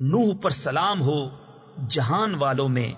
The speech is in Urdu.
نوح پر سلام ہو جہان والوں میں